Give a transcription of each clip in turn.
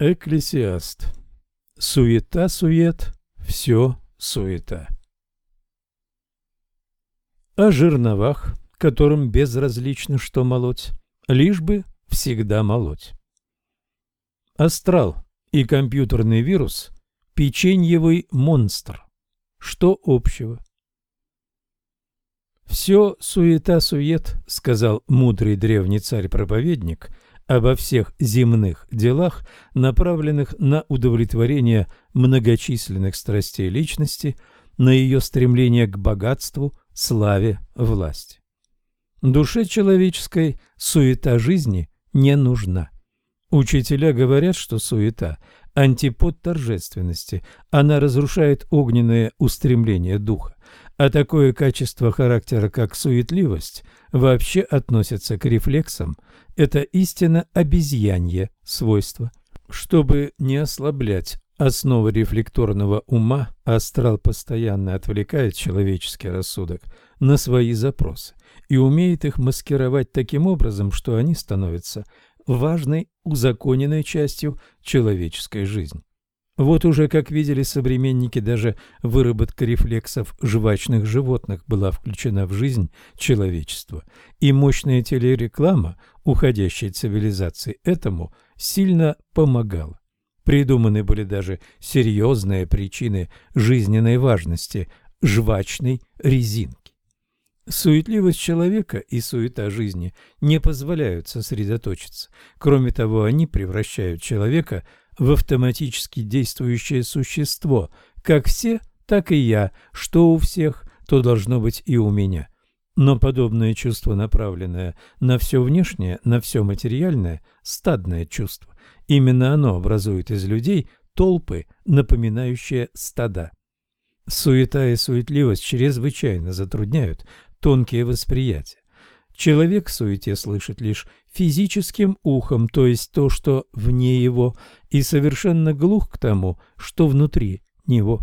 Экклесиаст. Суета-сует, все суета. О жерновах, которым безразлично, что молоть, лишь бы всегда молоть. Астрал и компьютерный вирус – печеньевый монстр. Что общего? «Все суета-сует», — сказал мудрый древний царь-проповедник, обо всех земных делах, направленных на удовлетворение многочисленных страстей личности, на ее стремление к богатству, славе, власти. Душе человеческой суета жизни не нужна. Учителя говорят, что суета – антипод торжественности, она разрушает огненное устремление духа, а такое качество характера, как суетливость, вообще относится к рефлексам, это истинно обезьянье свойство. Чтобы не ослаблять основы рефлекторного ума, астрал постоянно отвлекает человеческий рассудок на свои запросы и умеет их маскировать таким образом, что они становятся важной, узаконенной частью человеческой жизни. Вот уже, как видели современники, даже выработка рефлексов жвачных животных была включена в жизнь человечества, и мощная телереклама уходящей цивилизации этому сильно помогала. Придуманы были даже серьезные причины жизненной важности жвачной резинки. Суетливость человека и суета жизни не позволяют сосредоточиться. Кроме того, они превращают человека в в автоматически действующее существо, как все, так и я, что у всех, то должно быть и у меня. Но подобное чувство, направленное на все внешнее, на все материальное, стадное чувство, именно оно образует из людей толпы, напоминающие стада. Суета и суетливость чрезвычайно затрудняют тонкие восприятия. Человек в суете слышит лишь физическим ухом, то есть то, что вне его, и совершенно глух к тому, что внутри него.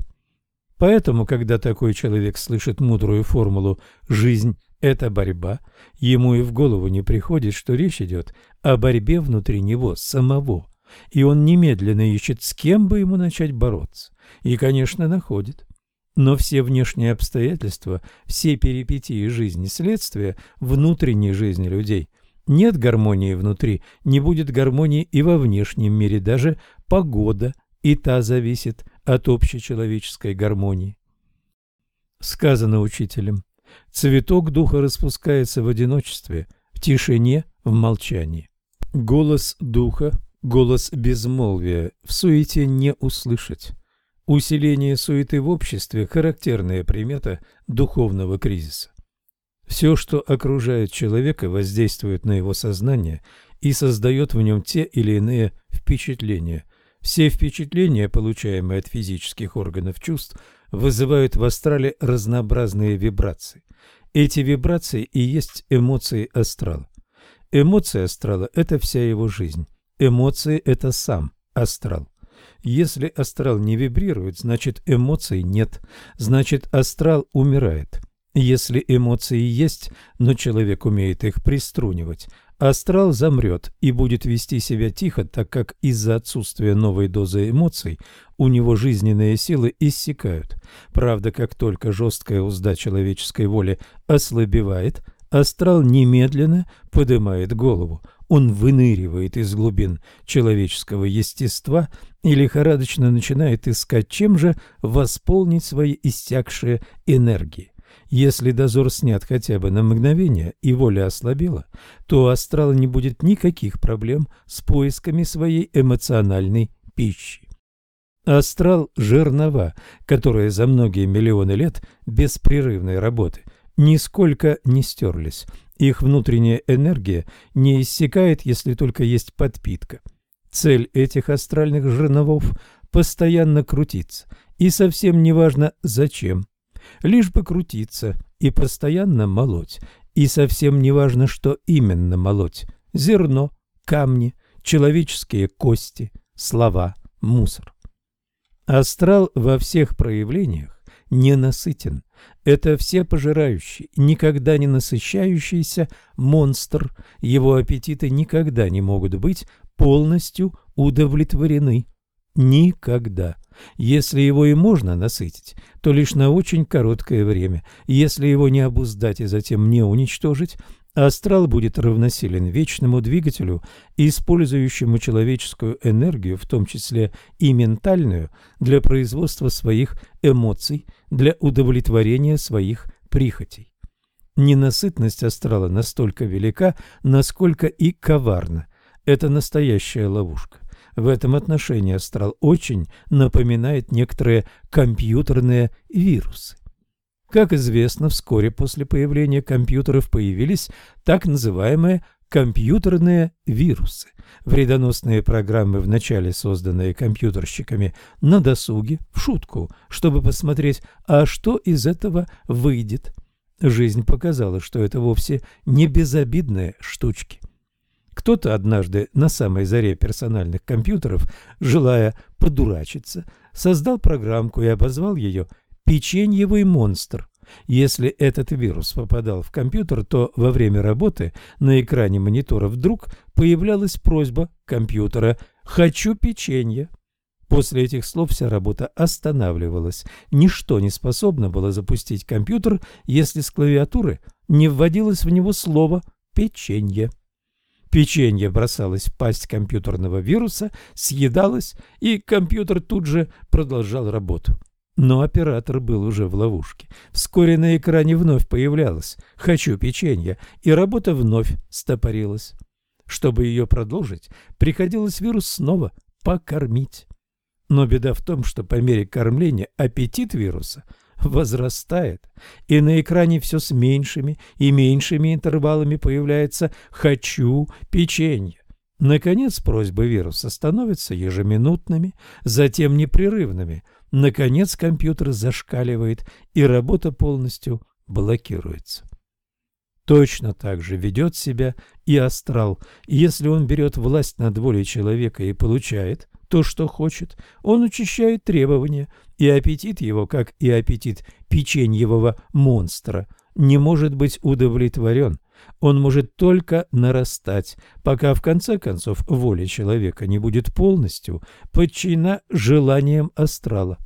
Поэтому, когда такой человек слышит мудрую формулу «жизнь – это борьба», ему и в голову не приходит, что речь идет о борьбе внутри него самого, и он немедленно ищет, с кем бы ему начать бороться, и, конечно, находит. Но все внешние обстоятельства, все перипетии жизни – следствие внутренней жизни людей. Нет гармонии внутри, не будет гармонии и во внешнем мире, даже погода и та зависит от общечеловеческой гармонии. Сказано учителем, цветок духа распускается в одиночестве, в тишине, в молчании. Голос духа, голос безмолвия в суете не услышать. Усиление суеты в обществе – характерная примета духовного кризиса. Все, что окружает человека, воздействует на его сознание и создает в нем те или иные впечатления. Все впечатления, получаемые от физических органов чувств, вызывают в астрале разнообразные вибрации. Эти вибрации и есть эмоции астрала. Эмоции астрала – это вся его жизнь. Эмоции – это сам астрал. Если астрал не вибрирует, значит эмоций нет, значит астрал умирает. Если эмоции есть, но человек умеет их приструнивать, астрал замрет и будет вести себя тихо, так как из-за отсутствия новой дозы эмоций у него жизненные силы иссякают. Правда, как только жесткая узда человеческой воли ослабевает, астрал немедленно поднимает голову, он выныривает из глубин человеческого естества и лихорадочно начинает искать, чем же восполнить свои иссякшие энергии. Если дозор снят хотя бы на мгновение и воля ослабела, то у астрала не будет никаких проблем с поисками своей эмоциональной пищи. Астрал – жернова, которая за многие миллионы лет беспрерывной работы нисколько не стерлись, их внутренняя энергия не иссякает, если только есть подпитка. Цель этих астральных жерновов – постоянно крутиться, и совсем не важно зачем. Лишь бы крутиться и постоянно молоть, и совсем не важно, что именно молоть – зерно, камни, человеческие кости, слова, мусор. Астрал во всех проявлениях ненасытен. Это всепожирающий, никогда не насыщающийся монстр. Его аппетиты никогда не могут быть полностью удовлетворены. Никогда. Если его и можно насытить, то лишь на очень короткое время. Если его не обуздать и затем не уничтожить, астрал будет равносилен вечному двигателю, использующему человеческую энергию, в том числе и ментальную, для производства своих эмоций, для удовлетворения своих прихотей. Ненасытность астрала настолько велика, насколько и коварна. Это настоящая ловушка. В этом отношении астрал очень напоминает некоторые компьютерные вирусы. Как известно, вскоре после появления компьютеров появились так называемые компьютерные вирусы. Вредоносные программы, вначале созданные компьютерщиками на досуге, в шутку, чтобы посмотреть, а что из этого выйдет. Жизнь показала, что это вовсе не безобидные штучки. Кто-то однажды на самой заре персональных компьютеров, желая подурачиться, создал программку и обозвал ее «печеньевый монстр». Если этот вирус попадал в компьютер, то во время работы на экране монитора вдруг появлялась просьба компьютера «хочу печенье». После этих слов вся работа останавливалась. Ничто не способно было запустить компьютер, если с клавиатуры не вводилось в него слово «печенье». Печенье бросалось в пасть компьютерного вируса, съедалось, и компьютер тут же продолжал работу. Но оператор был уже в ловушке. Вскоре на экране вновь появлялось «Хочу печенье», и работа вновь стопорилась. Чтобы ее продолжить, приходилось вирус снова покормить. Но беда в том, что по мере кормления аппетит вируса – возрастает, и на экране все с меньшими и меньшими интервалами появляется «хочу печенье». Наконец просьбы вируса становятся ежеминутными, затем непрерывными. Наконец компьютер зашкаливает, и работа полностью блокируется. Точно так же ведет себя и астрал. Если он берет власть над волей человека и получает то, что хочет, он учащает требования, и аппетит его, как и аппетит печеньевого монстра, не может быть удовлетворен. Он может только нарастать, пока в конце концов воля человека не будет полностью подчинена желаниям астрала.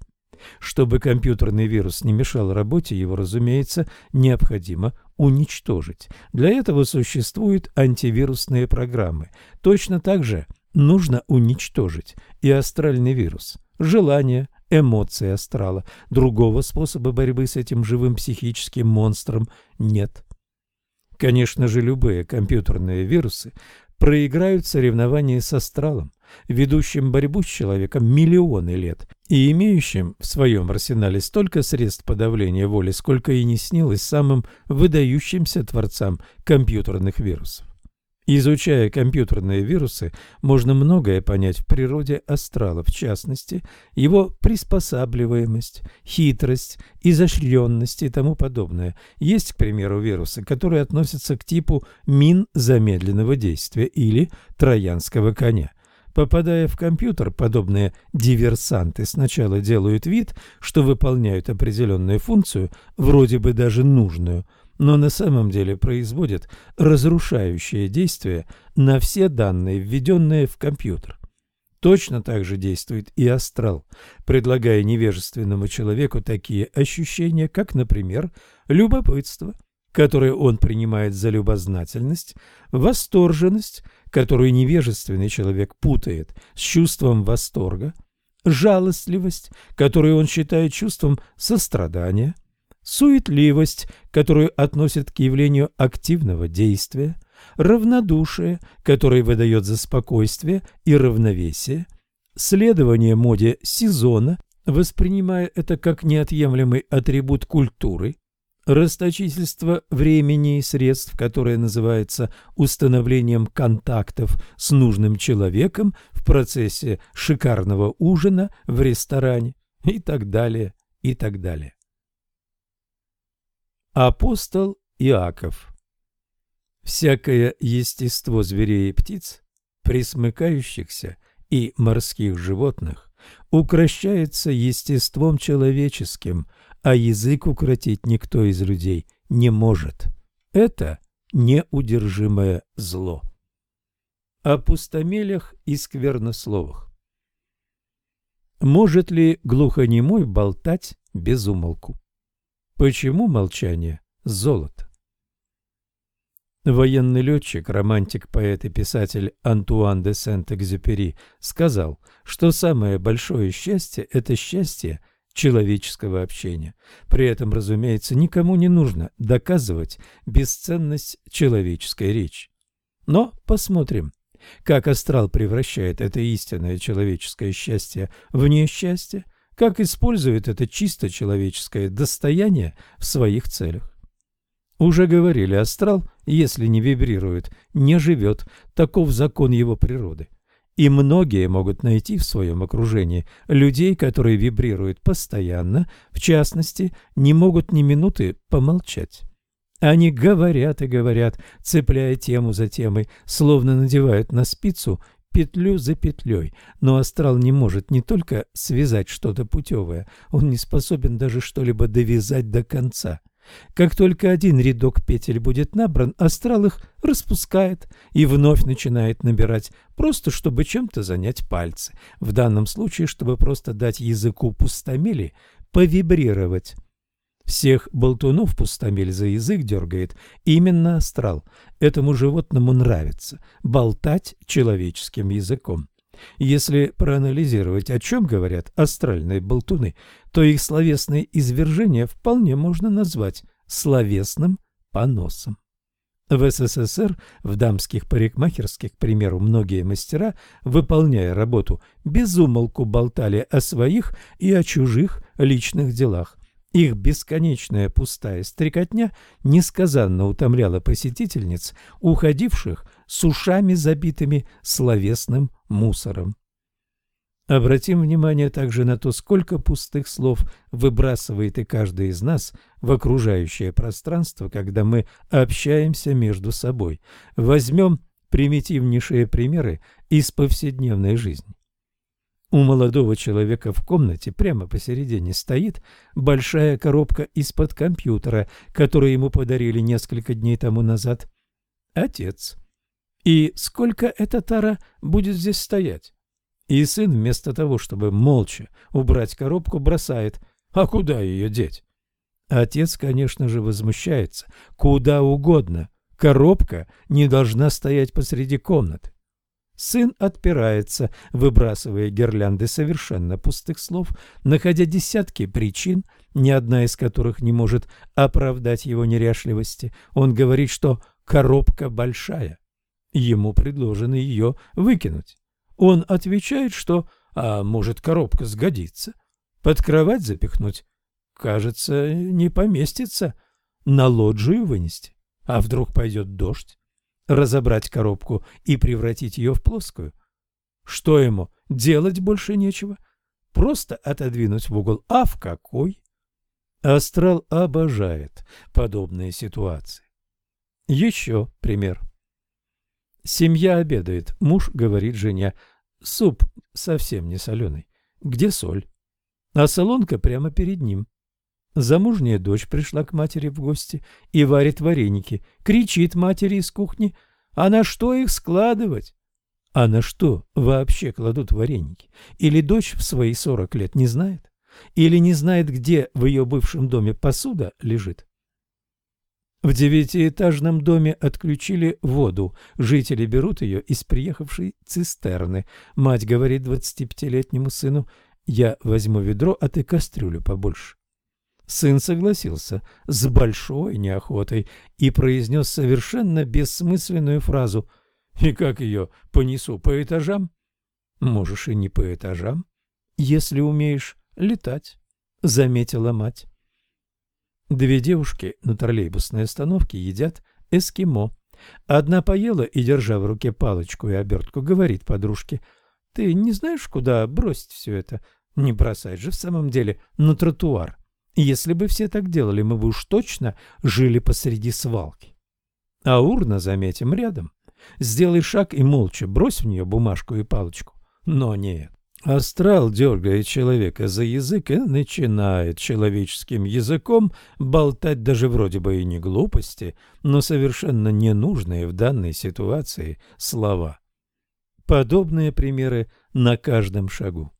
Чтобы компьютерный вирус не мешал работе, его, разумеется, необходимо уничтожить. Для этого существуют антивирусные программы. Точно так же нужно уничтожить и астральный вирус. Желание, эмоции астрала. Другого способа борьбы с этим живым психическим монстром нет. Конечно же, любые компьютерные вирусы проиграют соревнования с астралом, ведущим борьбу с человеком миллионы лет и имеющим в своем арсенале столько средств подавления воли, сколько и не снилось самым выдающимся творцам компьютерных вирусов. Изучая компьютерные вирусы, можно многое понять в природе астрала, в частности, его приспосабливаемость, хитрость, изощренность и тому подобное. Есть, к примеру, вирусы, которые относятся к типу мин замедленного действия или троянского коня. Попадая в компьютер, подобные диверсанты сначала делают вид, что выполняют определенную функцию, вроде бы даже нужную – но на самом деле производит разрушающее действие на все данные, введенные в компьютер. Точно так же действует и астрал, предлагая невежественному человеку такие ощущения, как, например, любопытство, которое он принимает за любознательность, восторженность, которую невежественный человек путает с чувством восторга, жалостливость, которую он считает чувством сострадания – суетливость, которую относят к явлению активного действия, равнодушие, которое выдает за спокойствие и равновесие, следование моде сезона, воспринимая это как неотъемлемый атрибут культуры, расточительство времени и средств, которое называется установлением контактов с нужным человеком в процессе шикарного ужина в ресторане и так далее, и так далее. Апостол Иаков Всякое естество зверей и птиц, присмыкающихся и морских животных, укращается естеством человеческим, а язык укротить никто из людей не может. Это неудержимое зло. о пустомелях и сквернословах. Может ли глухонемой болтать без умолку? Почему молчание – золото? Военный летчик, романтик, поэт и писатель Антуан де Сент-Экзюпери сказал, что самое большое счастье – это счастье человеческого общения. При этом, разумеется, никому не нужно доказывать бесценность человеческой речи. Но посмотрим, как астрал превращает это истинное человеческое счастье в несчастье, как использует это чисто человеческое достояние в своих целях. Уже говорили, астрал, если не вибрирует, не живет, таков закон его природы. И многие могут найти в своем окружении людей, которые вибрируют постоянно, в частности, не могут ни минуты помолчать. Они говорят и говорят, цепляя тему за темой, словно надевают на спицу петлю за петлей. Но астрал не может не только связать что-то путевое, он не способен даже что-либо довязать до конца. Как только один рядок петель будет набран, астрал их распускает и вновь начинает набирать, просто чтобы чем-то занять пальцы. В данном случае, чтобы просто дать языку пустомели повибрировать. Всех болтунов пустомель за язык дергает именно астрал. Этому животному нравится болтать человеческим языком. Если проанализировать, о чем говорят астральные болтуны, то их словесные извержения вполне можно назвать словесным поносом. В СССР в дамских парикмахерских, к примеру, многие мастера, выполняя работу, безумолку болтали о своих и о чужих личных делах. Их бесконечная пустая стрекотня несказанно утомляла посетительниц, уходивших с ушами забитыми словесным мусором. Обратим внимание также на то, сколько пустых слов выбрасывает и каждый из нас в окружающее пространство, когда мы общаемся между собой. Возьмем примитивнейшие примеры из повседневной жизни. У молодого человека в комнате прямо посередине стоит большая коробка из-под компьютера, которую ему подарили несколько дней тому назад. Отец. И сколько эта тара будет здесь стоять? И сын вместо того, чтобы молча убрать коробку, бросает. А куда ее деть? Отец, конечно же, возмущается. Куда угодно. Коробка не должна стоять посреди комнаты. Сын отпирается, выбрасывая гирлянды совершенно пустых слов, находя десятки причин, ни одна из которых не может оправдать его неряшливости. Он говорит, что коробка большая. Ему предложено ее выкинуть. Он отвечает, что «а может, коробка сгодится». Под кровать запихнуть? Кажется, не поместится. На лоджию вынести? А вдруг пойдет дождь? Разобрать коробку и превратить ее в плоскую. Что ему, делать больше нечего? Просто отодвинуть в угол. А в какой? Астрал обожает подобные ситуации. Еще пример. Семья обедает. Муж говорит жене, суп совсем не соленый. Где соль? А солонка прямо перед ним. Замужняя дочь пришла к матери в гости и варит вареники. Кричит матери из кухни. А на что их складывать? А на что вообще кладут вареники? Или дочь в свои сорок лет не знает? Или не знает, где в ее бывшем доме посуда лежит? В девятиэтажном доме отключили воду. Жители берут ее из приехавшей цистерны. Мать говорит двадцатипятилетнему сыну, «Я возьму ведро, а ты кастрюлю побольше». Сын согласился с большой неохотой и произнес совершенно бессмысленную фразу «И как ее понесу по этажам?» «Можешь и не по этажам, если умеешь летать», — заметила мать. Две девушки на троллейбусной остановке едят эскимо. Одна поела и, держа в руке палочку и обертку, говорит подружке, «Ты не знаешь, куда бросить все это? Не бросать же в самом деле на тротуар». Если бы все так делали, мы бы уж точно жили посреди свалки. А урна, заметим, рядом. Сделай шаг и молча брось в нее бумажку и палочку. Но нет. Астрал дергает человека за язык и начинает человеческим языком болтать даже вроде бы и не глупости, но совершенно ненужные в данной ситуации слова. Подобные примеры на каждом шагу.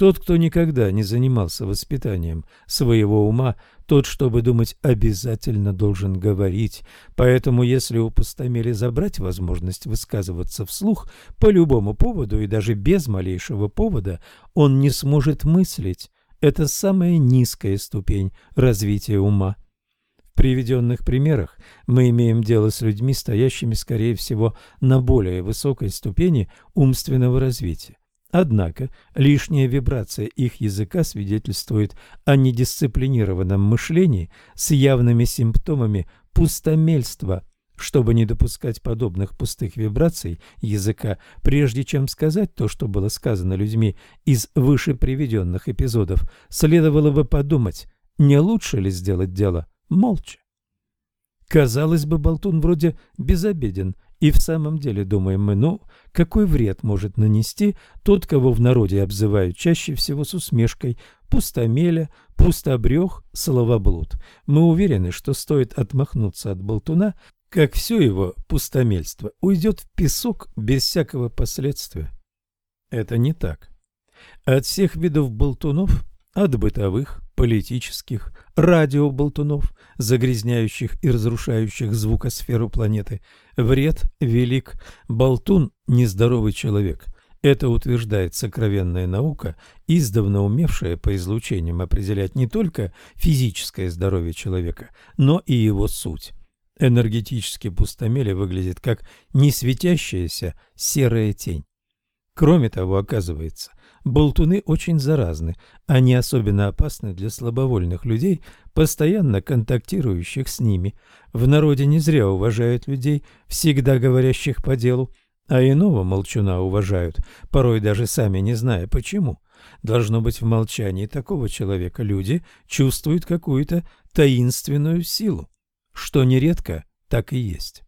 Тот, кто никогда не занимался воспитанием своего ума, тот, чтобы думать, обязательно должен говорить. Поэтому, если у пустомели забрать возможность высказываться вслух по любому поводу и даже без малейшего повода, он не сможет мыслить. Это самая низкая ступень развития ума. В приведенных примерах мы имеем дело с людьми, стоящими, скорее всего, на более высокой ступени умственного развития. Однако лишняя вибрация их языка свидетельствует о недисциплинированном мышлении с явными симптомами пустомельства. Чтобы не допускать подобных пустых вибраций языка, прежде чем сказать то, что было сказано людьми из выше приведенных эпизодов, следовало бы подумать, не лучше ли сделать дело молча. Казалось бы, болтун вроде безобеден и в самом деле думаем мы, ну, какой вред может нанести тот, кого в народе обзывают чаще всего с усмешкой пустомеля, пустобрех, словоблуд. Мы уверены, что стоит отмахнуться от болтуна, как все его пустомельство уйдет в песок без всякого последствия. Это не так. От всех видов болтунов, от бытовых, политических, радиоболтунов, загрязняющих и разрушающих звукосферу планеты. Вред велик. Болтун – нездоровый человек. Это утверждает сокровенная наука, издавна умевшая по излучениям определять не только физическое здоровье человека, но и его суть. Энергетически пустомеле выглядит как несветящаяся серая тень. Кроме того, оказывается, болтуны очень заразны. Они особенно опасны для слабовольных людей, постоянно контактирующих с ними. В народе не зря уважают людей, всегда говорящих по делу, а иного молчуна уважают, порой даже сами не зная почему. Должно быть, в молчании такого человека люди чувствуют какую-то таинственную силу, что нередко так и есть.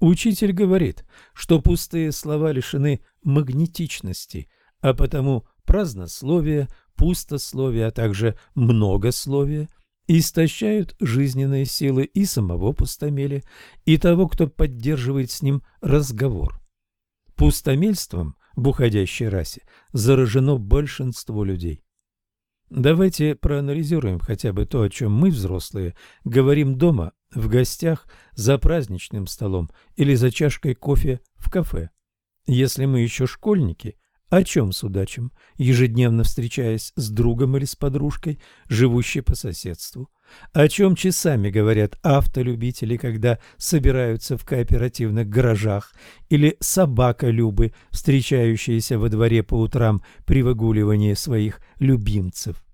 Учитель говорит, что пустые слова лишены магнетичности – а потому празднословие, пустословие, а также многословие истощают жизненные силы и самого пустомеля, и того, кто поддерживает с ним разговор. Пустомельством в уходящей расе заражено большинство людей. Давайте проанализируем хотя бы то, о чем мы, взрослые, говорим дома, в гостях, за праздничным столом или за чашкой кофе в кафе. Если мы еще школьники, о чем судачим, ежедневно встречаясь с другом или с подружкой, живущей по соседству? О чем часами говорят автолюбители, когда собираются в кооперативных гаражах, или собака-любы, встречающиеся во дворе по утрам при выгуливании своих любимцев?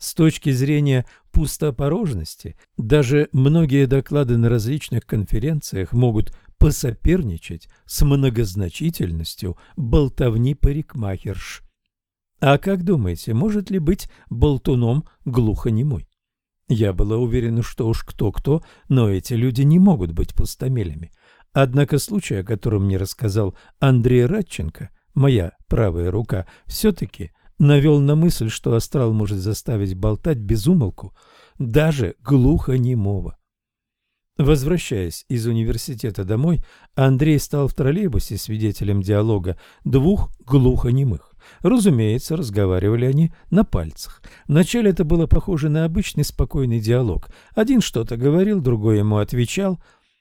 С точки зрения пустопорожности, даже многие доклады на различных конференциях могут посоперничать с многозначительностью болтовни парикмахерш. А как думаете, может ли быть болтуном глухонемой? Я была уверена, что уж кто-кто, но эти люди не могут быть пустомелями. Однако случай, о котором мне рассказал Андрей Радченко, моя правая рука, все-таки навел на мысль, что астрал может заставить болтать без умолку даже глухонемого. Возвращаясь из университета домой, Андрей стал в троллейбусе свидетелем диалога двух глухонемых. Разумеется, разговаривали они на пальцах. Вначале это было похоже на обычный спокойный диалог. Один что-то говорил, другой ему отвечал.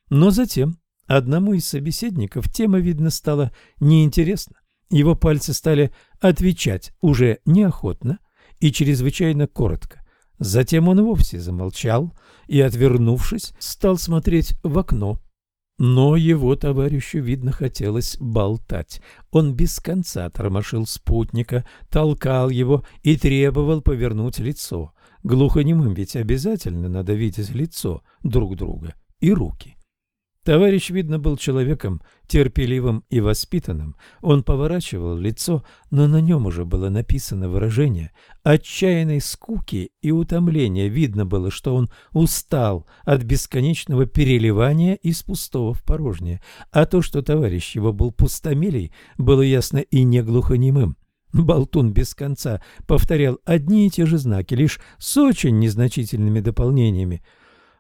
Но затем одному из собеседников тема, видно, стала неинтересна. Его пальцы стали отвечать уже неохотно и чрезвычайно коротко. Затем он вовсе замолчал и, отвернувшись, стал смотреть в окно. Но его товарищу, видно, хотелось болтать. Он без конца тормошил спутника, толкал его и требовал повернуть лицо. Глухонемым ведь обязательно надо видеть лицо друг друга и руки. Товарищ, видно, был человеком терпеливым и воспитанным. Он поворачивал лицо, но на нем уже было написано выражение отчаянной скуки и утомления. Видно было, что он устал от бесконечного переливания из пустого в порожнее. А то, что товарищ его был пустомелей, было ясно и не глухонемым. Болтун без конца повторял одни и те же знаки, лишь с очень незначительными дополнениями.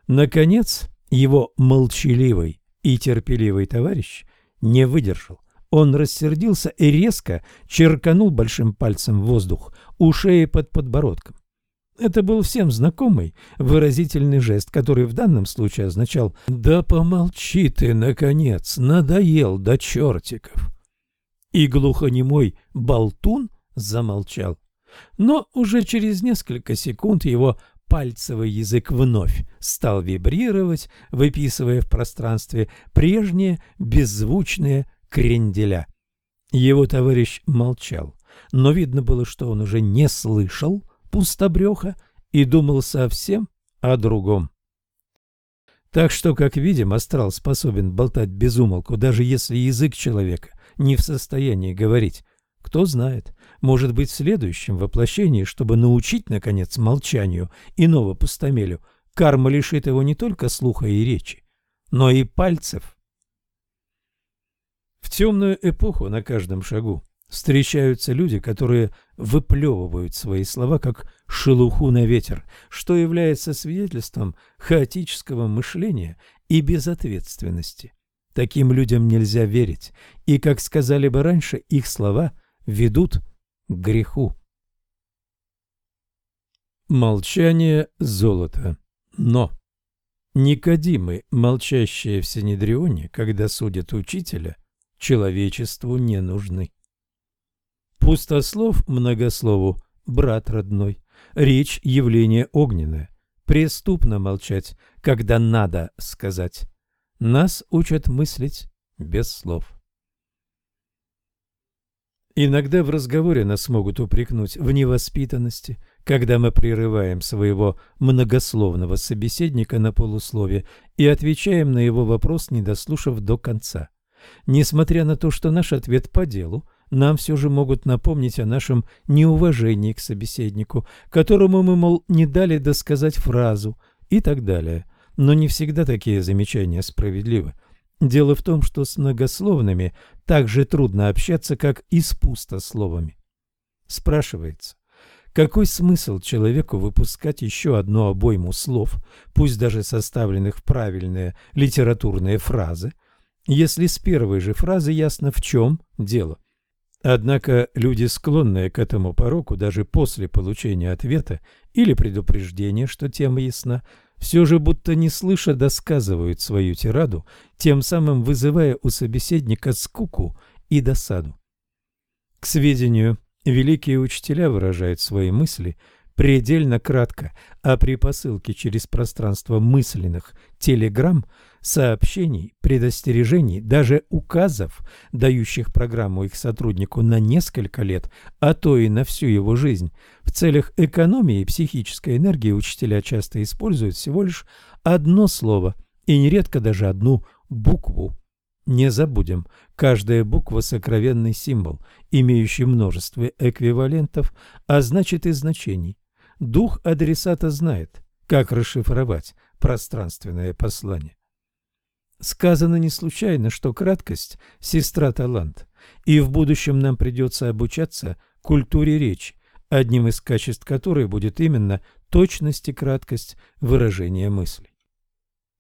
Наконец его молчаливый и терпеливый товарищ не выдержал. Он рассердился и резко черканул большим пальцем воздух у шеи под подбородком. Это был всем знакомый выразительный жест, который в данном случае означал «Да помолчи ты, наконец, надоел до чертиков». И глухонемой болтун замолчал. Но уже через несколько секунд его пальцевый язык вновь стал вибрировать, выписывая в пространстве прежние беззвучные кренделя. Его товарищ молчал, но видно было, что он уже не слышал пустобреха и думал совсем о другом. Так что, как видим, астрал способен болтать без умолку, даже если язык человека не в состоянии говорить. Кто знает, может быть, в следующем воплощении, чтобы научить, наконец, молчанию иного пустомелю, карма лишит его не только слуха и речи, но и пальцев. В темную эпоху на каждом шагу Встречаются люди, которые выплевывают свои слова, как шелуху на ветер, что является свидетельством хаотического мышления и безответственности. Таким людям нельзя верить, и, как сказали бы раньше, их слова ведут к греху. Молчание – золото. Но Никодимы, молчащие в Синедрионе, когда судят учителя, человечеству не нужны. Пустослов многослову, брат родной. Речь – явление огненное. Преступно молчать, когда надо сказать. Нас учат мыслить без слов. Иногда в разговоре нас могут упрекнуть в невоспитанности, когда мы прерываем своего многословного собеседника на полуслове и отвечаем на его вопрос, не дослушав до конца. Несмотря на то, что наш ответ по делу, нам все же могут напомнить о нашем неуважении к собеседнику, которому мы, мол, не дали досказать фразу и так далее. Но не всегда такие замечания справедливы. Дело в том, что с многословными так же трудно общаться, как и с пустословами. Спрашивается, какой смысл человеку выпускать еще одну обойму слов, пусть даже составленных в правильные литературные фразы, если с первой же фразы ясно в чем дело? Однако люди, склонные к этому пороку даже после получения ответа или предупреждения, что тема ясна, все же будто не слыша досказывают свою тираду, тем самым вызывая у собеседника скуку и досаду. К сведению, великие учителя выражают свои мысли предельно кратко, а при посылке через пространство мысленных телеграмм, сообщений, предостережений, даже указов, дающих программу их сотруднику на несколько лет, а то и на всю его жизнь, в целях экономии психической энергии учителя часто используют всего лишь одно слово и нередко даже одну букву. Не забудем, каждая буква – сокровенный символ, имеющий множество эквивалентов, а значит и значений. Дух адресата знает, как расшифровать пространственное послание. Сказано не случайно, что краткость – сестра талант, и в будущем нам придется обучаться культуре речи, одним из качеств которой будет именно точность и краткость выражения мыслей.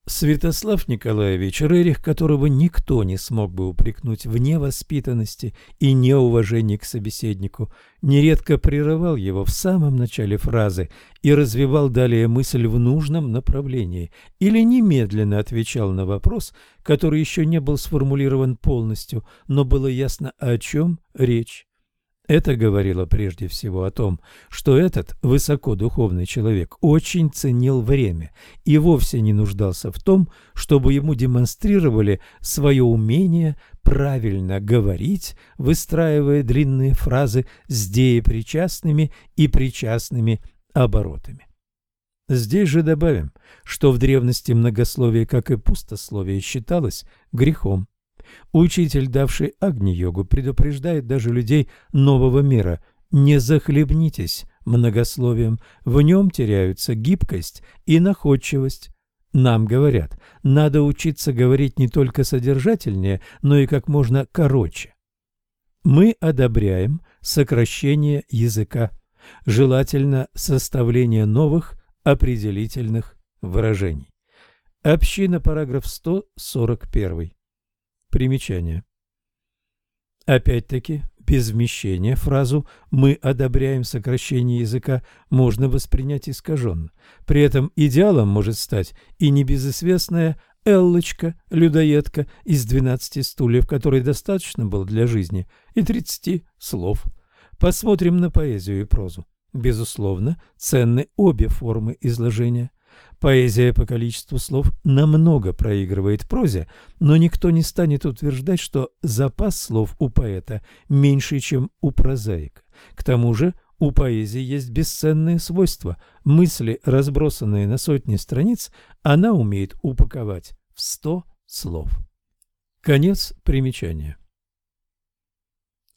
Святослав Николаевич Рерих, которого никто не смог бы упрекнуть в невоспитанности и неуважении к собеседнику, нередко прерывал его в самом начале фразы и развивал далее мысль в нужном направлении или немедленно отвечал на вопрос, который еще не был сформулирован полностью, но было ясно, о чем речь. Это говорило прежде всего о том, что этот высокодуховный человек очень ценил время и вовсе не нуждался в том, чтобы ему демонстрировали свое умение правильно говорить, выстраивая длинные фразы с деепричастными и причастными оборотами. Здесь же добавим, что в древности многословие, как и пустословие, считалось грехом. Учитель, давший Агни-йогу, предупреждает даже людей нового мира «Не захлебнитесь многословием, в нем теряются гибкость и находчивость». Нам говорят, надо учиться говорить не только содержательнее, но и как можно короче. Мы одобряем сокращение языка, желательно составление новых определительных выражений. Община, параграф 141. Примечание. Опять-таки, без вмещения фразу «мы одобряем сокращение языка» можно воспринять искаженно. При этом идеалом может стать и небезызвестная Эллочка, людоедка из двенадцати стульев, которой достаточно было для жизни, и тридцати слов. Посмотрим на поэзию и прозу. Безусловно, ценны обе формы изложения. Поэзия по количеству слов намного проигрывает прозе, но никто не станет утверждать, что запас слов у поэта меньше, чем у прозаика. К тому же у поэзии есть бесценные свойства. Мысли, разбросанные на сотни страниц, она умеет упаковать в сто слов. Конец примечания.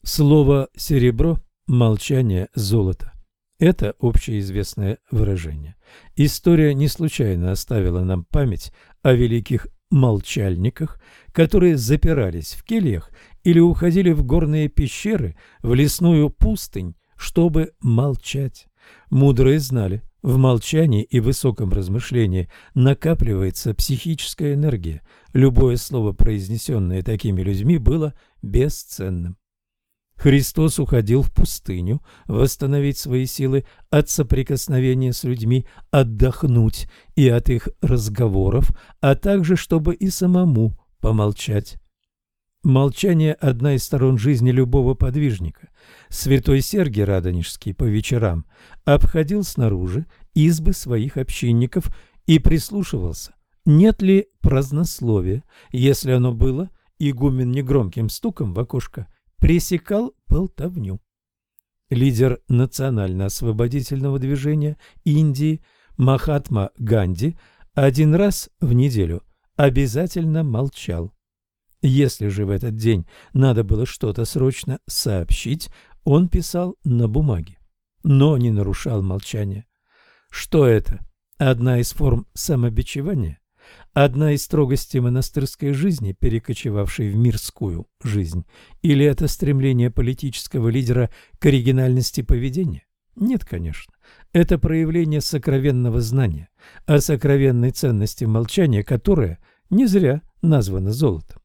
Слово «серебро» – молчание «золото». Это общеизвестное выражение. История не случайно оставила нам память о великих молчальниках, которые запирались в кельях или уходили в горные пещеры, в лесную пустынь, чтобы молчать. Мудрые знали, в молчании и высоком размышлении накапливается психическая энергия. Любое слово, произнесенное такими людьми, было бесценным. Христос уходил в пустыню, восстановить свои силы от соприкосновения с людьми, отдохнуть и от их разговоров, а также чтобы и самому помолчать. Молчание – одна из сторон жизни любого подвижника. Святой Сергий Радонежский по вечерам обходил снаружи избы своих общинников и прислушивался, нет ли празднословия. Если оно было, игумен негромким стуком в окошко – пресекал болтовню. Лидер национально-освободительного движения Индии Махатма Ганди один раз в неделю обязательно молчал. Если же в этот день надо было что-то срочно сообщить, он писал на бумаге, но не нарушал молчание. Что это? Одна из форм самобичевания? Одна из строгостей монастырской жизни, перекочевавшей в мирскую жизнь, или это стремление политического лидера к оригинальности поведения? Нет, конечно. Это проявление сокровенного знания, о сокровенной ценности молчания, которое не зря названо золотом.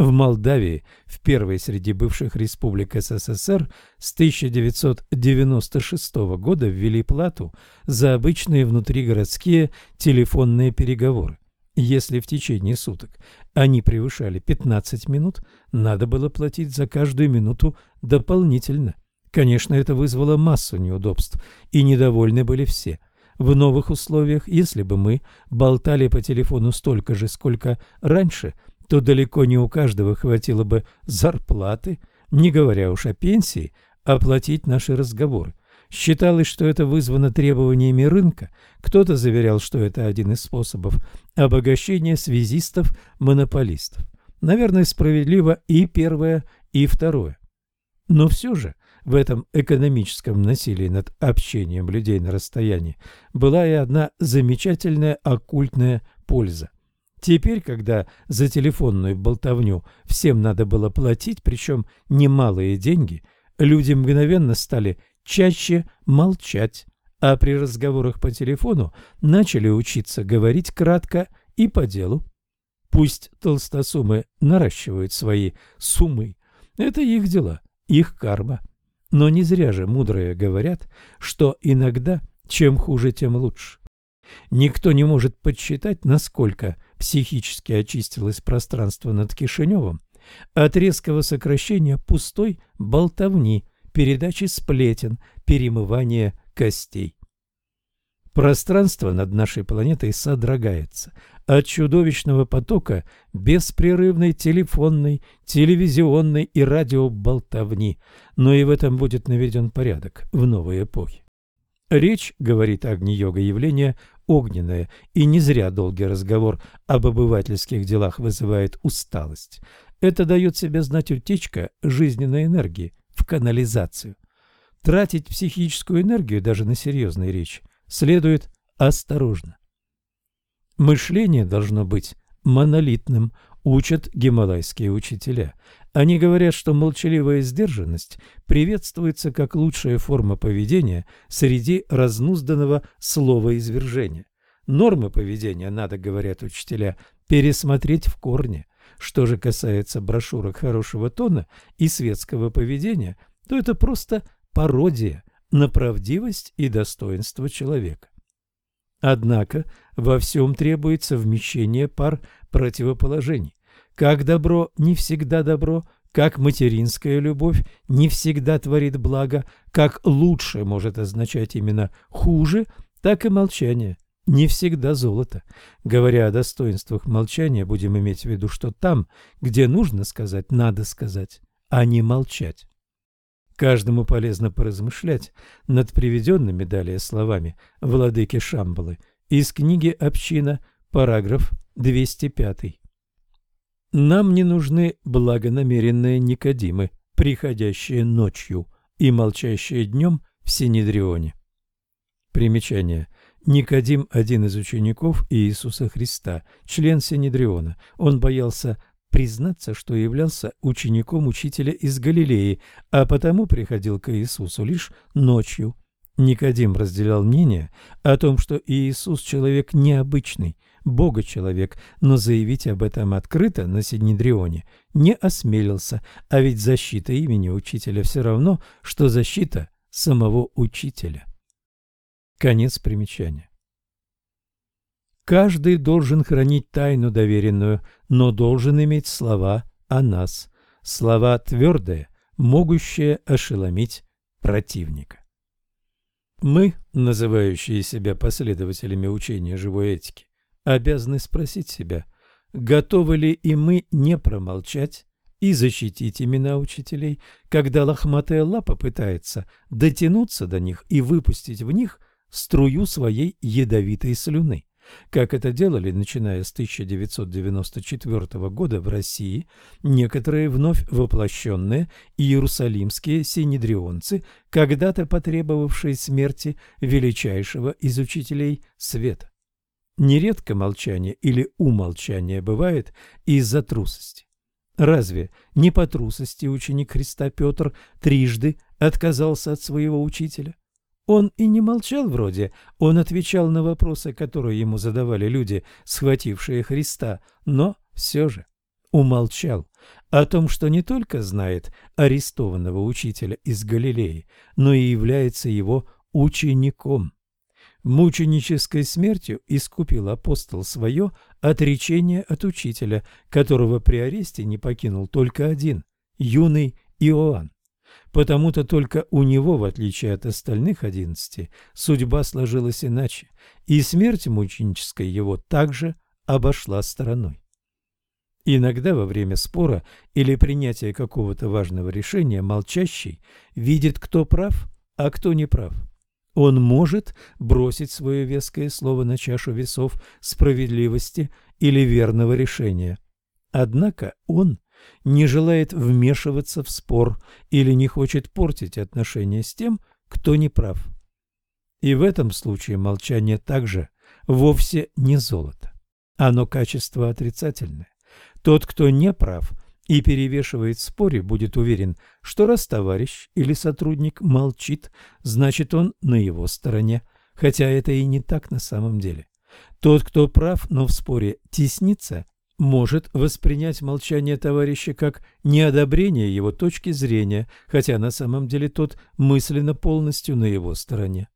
В Молдавии, в первой среди бывших республик СССР, с 1996 года ввели плату за обычные внутригородские телефонные переговоры. Если в течение суток они превышали 15 минут, надо было платить за каждую минуту дополнительно. Конечно, это вызвало массу неудобств, и недовольны были все. В новых условиях, если бы мы болтали по телефону столько же, сколько раньше – то далеко не у каждого хватило бы зарплаты, не говоря уж о пенсии, оплатить наши разговоры. Считалось, что это вызвано требованиями рынка, кто-то заверял, что это один из способов обогащения связистов-монополистов. Наверное, справедливо и первое, и второе. Но все же в этом экономическом насилии над общением людей на расстоянии была и одна замечательная оккультная польза – Теперь, когда за телефонную болтовню всем надо было платить, причем немалые деньги, люди мгновенно стали чаще молчать, а при разговорах по телефону начали учиться говорить кратко и по делу. Пусть толстосумы наращивают свои суммы, это их дела, их карма. Но не зря же мудрые говорят, что иногда чем хуже, тем лучше. Никто не может подсчитать, насколько психически очистилось пространство над Кишиневым от резкого сокращения пустой болтовни, передачи сплетен, перемывания костей. Пространство над нашей планетой содрогается от чудовищного потока беспрерывной телефонной, телевизионной и радиоболтовни, но и в этом будет наведен порядок в новой эпохе. Речь, говорит Агни-йога, явление огненное, и не зря долгий разговор об обывательских делах вызывает усталость. Это дает себе знать утечка жизненной энергии в канализацию. Тратить психическую энергию даже на серьезные речи следует осторожно. Мышление должно быть монолитным, учат гималайские учителя. Они говорят, что молчаливая сдержанность приветствуется как лучшая форма поведения среди разнузданного слова извержения. Нормы поведения надо, говорят учителя, пересмотреть в корне, Что же касается брошюрок хорошего тона и светского поведения, то это просто пародия на правдивость и достоинство человека. Однако во всем требуется вмещение пар противоположений. Как добро не всегда добро, как материнская любовь не всегда творит благо, как лучше может означать именно хуже, так и молчание не всегда золото. Говоря о достоинствах молчания, будем иметь в виду, что там, где нужно сказать, надо сказать, а не молчать. Каждому полезно поразмышлять над приведенными далее словами владыки Шамбалы из книги «Община», параграф 205. Нам не нужны благонамеренные Никодимы, приходящие ночью и молчащие днем в Синедрионе. Примечание. Никодим – один из учеников Иисуса Христа, член Синедриона. Он боялся признаться, что являлся учеником учителя из Галилеи, а потому приходил к Иисусу лишь ночью. Никодим разделял мнение о том, что Иисус – человек необычный, Бога-человек, но заявить об этом открыто на Синедрионе не осмелился, а ведь защита имени учителя все равно, что защита самого учителя. Конец примечания. Каждый должен хранить тайну доверенную, но должен иметь слова о нас, слова твердые, могущие ошеломить противника. Мы, называющие себя последователями учения живой этики, обязаны спросить себя, готовы ли и мы не промолчать и защитить имена учителей, когда лохматая лапа пытается дотянуться до них и выпустить в них струю своей ядовитой слюны как это делали, начиная с 1994 года в России, некоторые вновь воплощенные иерусалимские синедрионцы, когда-то потребовавшие смерти величайшего из учителей света. Нередко молчание или умолчание бывает из-за трусости. Разве не по трусости ученик Христа Петр трижды отказался от своего учителя? Он и не молчал вроде, он отвечал на вопросы, которые ему задавали люди, схватившие Христа, но все же умолчал о том, что не только знает арестованного учителя из Галилеи, но и является его учеником. Мученической смертью искупил апостол свое отречение от учителя, которого при аресте не покинул только один – юный Иоанн. Потому-то только у него, в отличие от остальных одиннадцати, судьба сложилась иначе, и смерть мученическая его также обошла стороной. Иногда во время спора или принятия какого-то важного решения молчащий видит, кто прав, а кто не прав. Он может бросить свое веское слово на чашу весов справедливости или верного решения. Однако он – не желает вмешиваться в спор или не хочет портить отношения с тем, кто не прав. И в этом случае молчание также вовсе не золото. Оно качество отрицательное. Тот, кто не прав и перевешивает в споре, будет уверен, что раз товарищ или сотрудник молчит, значит он на его стороне, хотя это и не так на самом деле. Тот, кто прав, но в споре теснится, может воспринять молчание товарища как неодобрение его точки зрения, хотя на самом деле тот мысленно полностью на его стороне.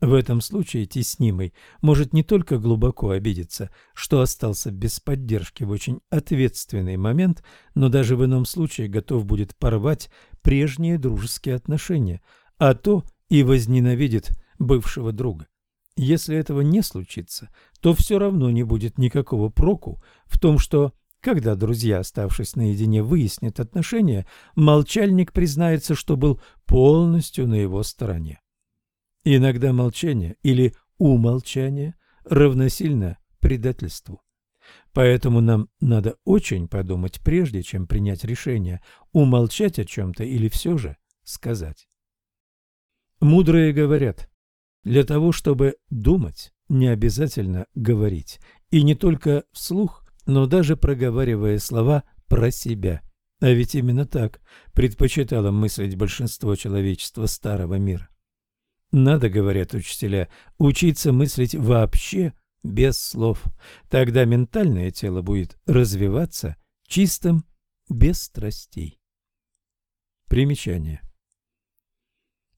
В этом случае теснимый может не только глубоко обидеться, что остался без поддержки в очень ответственный момент, но даже в ином случае готов будет порвать прежние дружеские отношения, а то и возненавидит бывшего друга. Если этого не случится, то все равно не будет никакого проку в том, что, когда друзья, оставшись наедине, выяснят отношения, молчальник признается, что был полностью на его стороне. Иногда молчание или умолчание равносильно предательству. Поэтому нам надо очень подумать, прежде чем принять решение, умолчать о чем-то или все же сказать. Мудрые говорят, для того, чтобы думать, не обязательно говорить. И не только вслух, но даже проговаривая слова про себя. А ведь именно так предпочитало мыслить большинство человечества старого мира. Надо, говорят учителя, учиться мыслить вообще без слов. Тогда ментальное тело будет развиваться чистым, без страстей. Примечание.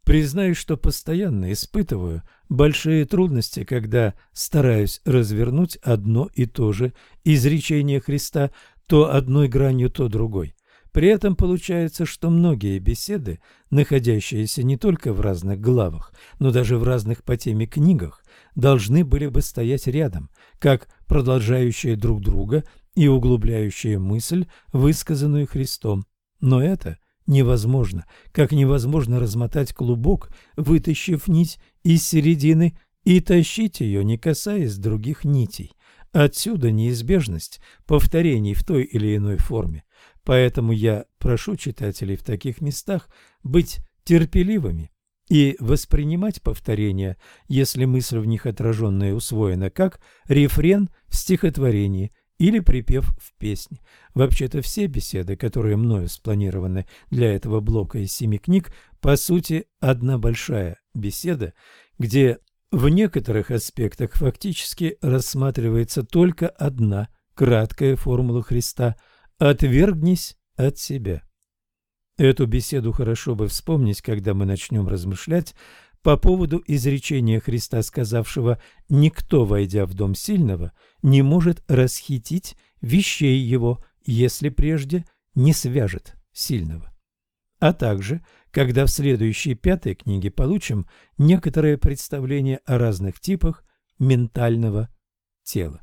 Признаюсь, что постоянно испытываю большие трудности, когда стараюсь развернуть одно и то же изречение Христа то одной гранью, то другой. При этом получается, что многие беседы, находящиеся не только в разных главах, но даже в разных по теме книгах, должны были бы стоять рядом, как продолжающие друг друга и углубляющие мысль, высказанную Христом. Но это невозможно, как невозможно размотать клубок, вытащив нить из середины и тащить ее, не касаясь других нитей. Отсюда неизбежность повторений в той или иной форме. Поэтому я прошу читателей в таких местах быть терпеливыми и воспринимать повторения, если мысль в них отраженная усвоена, как рефрен в стихотворении или припев в песне. Вообще-то все беседы, которые мною спланированы для этого блока из семи книг, по сути, одна большая беседа, где в некоторых аспектах фактически рассматривается только одна краткая формула Христа «отвергнись от себя». Эту беседу хорошо бы вспомнить, когда мы начнем размышлять по поводу изречения Христа, сказавшего «Никто, войдя в дом сильного, не может расхитить вещей его, если прежде не свяжет сильного». А также, когда в следующей пятой книге получим некоторое представление о разных типах ментального тела.